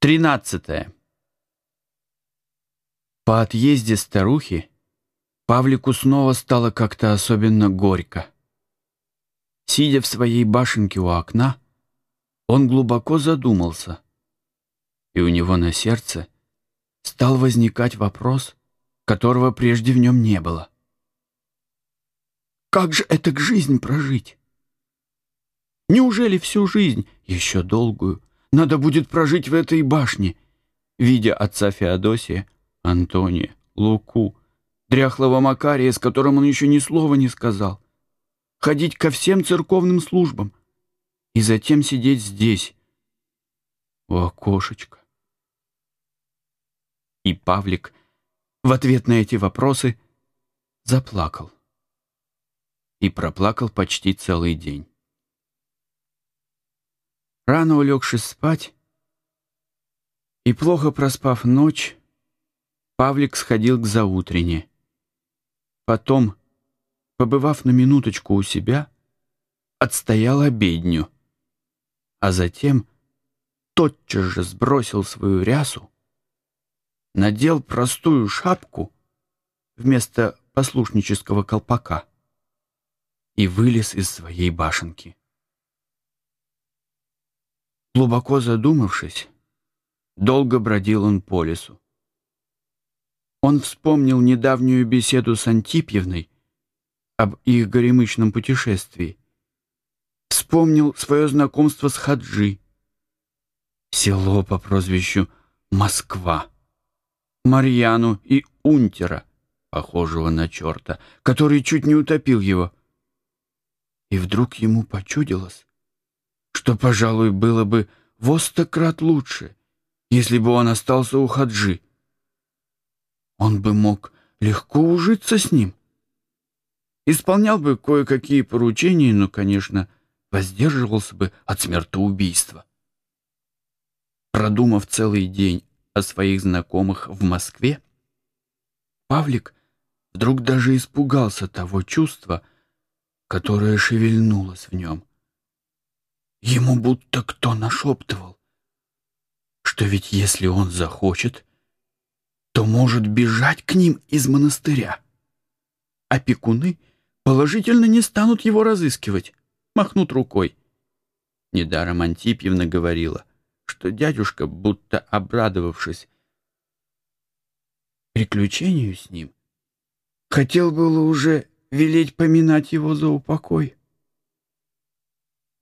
Тринадцатое. По отъезде старухи Павлику снова стало как-то особенно горько. Сидя в своей башенке у окна, он глубоко задумался, и у него на сердце стал возникать вопрос, которого прежде в нем не было. Как же это к жизнь прожить? Неужели всю жизнь, еще долгую, надо будет прожить в этой башне, видя отца Феодосия, Антония, Луку, дряхлого Макария, с которым он еще ни слова не сказал, ходить ко всем церковным службам и затем сидеть здесь, у окошечка. И Павлик в ответ на эти вопросы заплакал. И проплакал почти целый день. Рано улегшись спать и плохо проспав ночь, Павлик сходил к заутрене. Потом, побывав на минуточку у себя, отстоял обедню, а затем тотчас же сбросил свою рясу, надел простую шапку вместо послушнического колпака и вылез из своей башенки. Глубоко задумавшись, долго бродил он по лесу. Он вспомнил недавнюю беседу с Антипьевной об их горемычном путешествии. Вспомнил свое знакомство с Хаджи. Село по прозвищу Москва. Марьяну и Унтера, похожего на черта, который чуть не утопил его. И вдруг ему почудилось, что, пожалуй, было бы во сто крат лучше, если бы он остался у Хаджи. Он бы мог легко ужиться с ним. Исполнял бы кое-какие поручения, но, конечно, воздерживался бы от смертоубийства. Продумав целый день о своих знакомых в Москве, Павлик вдруг даже испугался того чувства, которое шевельнулось в нем. Ему будто кто нашептывал, что ведь если он захочет, то может бежать к ним из монастыря. Опекуны положительно не станут его разыскивать, махнут рукой. Недаром Антипьевна говорила, что дядюшка, будто обрадовавшись приключению с ним, хотел было уже велеть поминать его за упокой.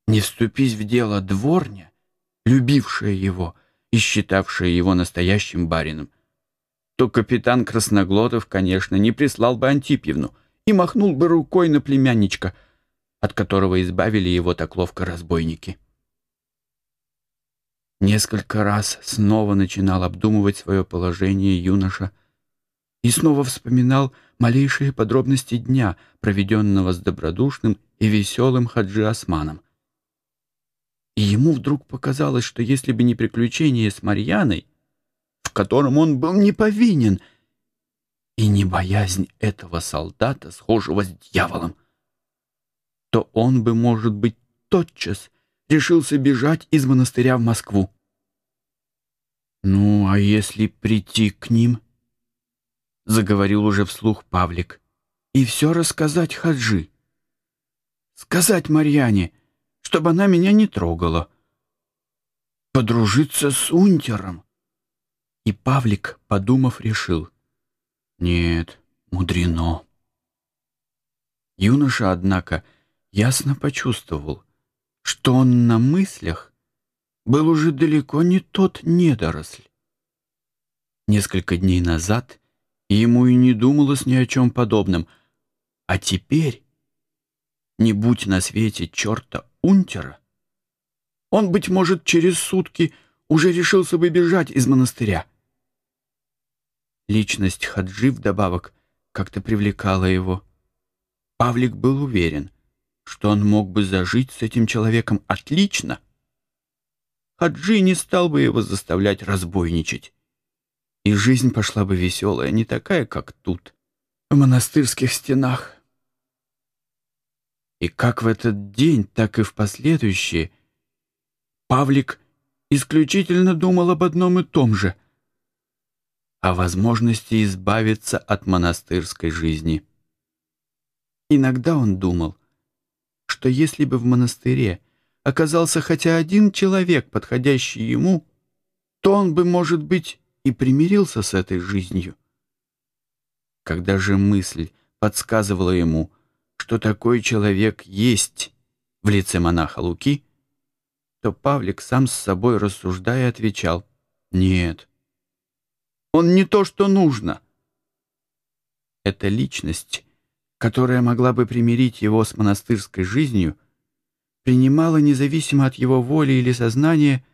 Не вступись в дело дворня, любившая его и считавшая его настоящим барином, то капитан Красноглотов, конечно, не прислал бы Антипьевну и махнул бы рукой на племянничка, от которого избавили его так ловко разбойники. Несколько раз снова начинал обдумывать свое положение юноша и снова вспоминал малейшие подробности дня, проведенного с добродушным и веселым Хаджи Османом. Ему вдруг показалось, что если бы не приключение с Марьяной, в котором он был не повинен, и не боязнь этого солдата, схожего с дьяволом, то он бы, может быть, тотчас решился бежать из монастыря в Москву. «Ну, а если прийти к ним?» — заговорил уже вслух Павлик. «И все рассказать Хаджи. Сказать Марьяне, чтобы она меня не трогала. Подружиться с унтером. И Павлик, подумав, решил. Нет, мудрено. Юноша, однако, ясно почувствовал, что он на мыслях был уже далеко не тот недоросль. Несколько дней назад ему и не думалось ни о чем подобном, а теперь, не будь на свете черта унтера, он, быть может, через сутки уже решился бы бежать из монастыря. Личность Хаджи вдобавок как-то привлекала его. Павлик был уверен, что он мог бы зажить с этим человеком отлично. Хаджи не стал бы его заставлять разбойничать. И жизнь пошла бы веселая, не такая, как тут, в монастырских стенах. И как в этот день, так и в последующие Павлик исключительно думал об одном и том же — о возможности избавиться от монастырской жизни. Иногда он думал, что если бы в монастыре оказался хотя один человек, подходящий ему, то он бы, может быть, и примирился с этой жизнью. Когда же мысль подсказывала ему, что такой человек есть в лице монаха Луки, то Павлик сам с собой рассуждая отвечал «Нет, он не то, что нужно». Эта личность, которая могла бы примирить его с монастырской жизнью, принимала, независимо от его воли или сознания,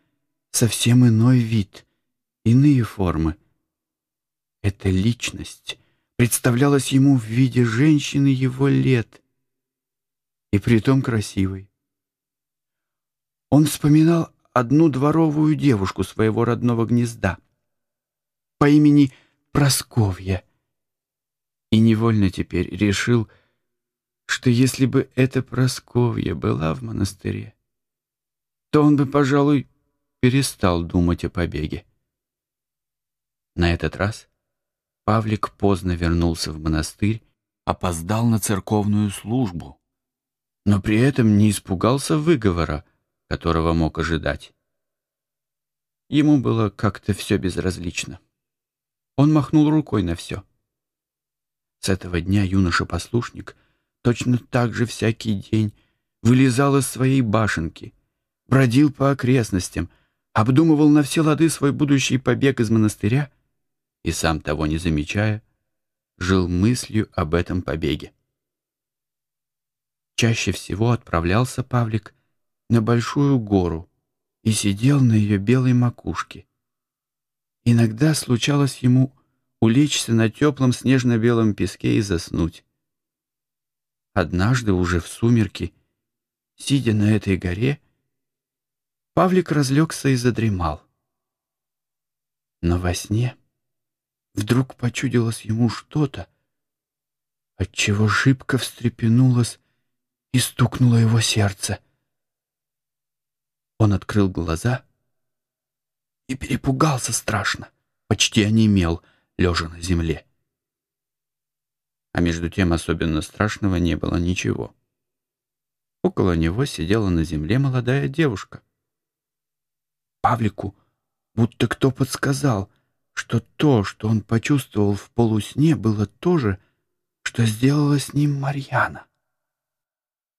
совсем иной вид, иные формы. Эта личность представлялась ему в виде женщины его лет, и притом красивой. Он вспоминал одну дворовую девушку своего родного гнезда по имени Просковья и невольно теперь решил, что если бы эта Просковья была в монастыре, то он бы, пожалуй, перестал думать о побеге. На этот раз Павлик поздно вернулся в монастырь, опоздал на церковную службу, но при этом не испугался выговора, которого мог ожидать. Ему было как-то все безразлично. Он махнул рукой на все. С этого дня юноша-послушник точно так же всякий день вылезал из своей башенки, бродил по окрестностям, обдумывал на все лады свой будущий побег из монастыря и, сам того не замечая, жил мыслью об этом побеге. Чаще всего отправлялся Павлик на большую гору и сидел на ее белой макушке. Иногда случалось ему улечься на теплом снежно-белом песке и заснуть. Однажды уже в сумерки, сидя на этой горе, Павлик разлегся и задремал. Но во сне вдруг почудилось ему что-то, отчего шибко встрепенулось и стукнуло его сердце. Он открыл глаза и перепугался страшно, почти онемел — лежа на земле. А между тем особенно страшного не было ничего. Около него сидела на земле молодая девушка. Павлику будто кто подсказал, что то, что он почувствовал в полусне, было то же, что сделала с ним Марьяна.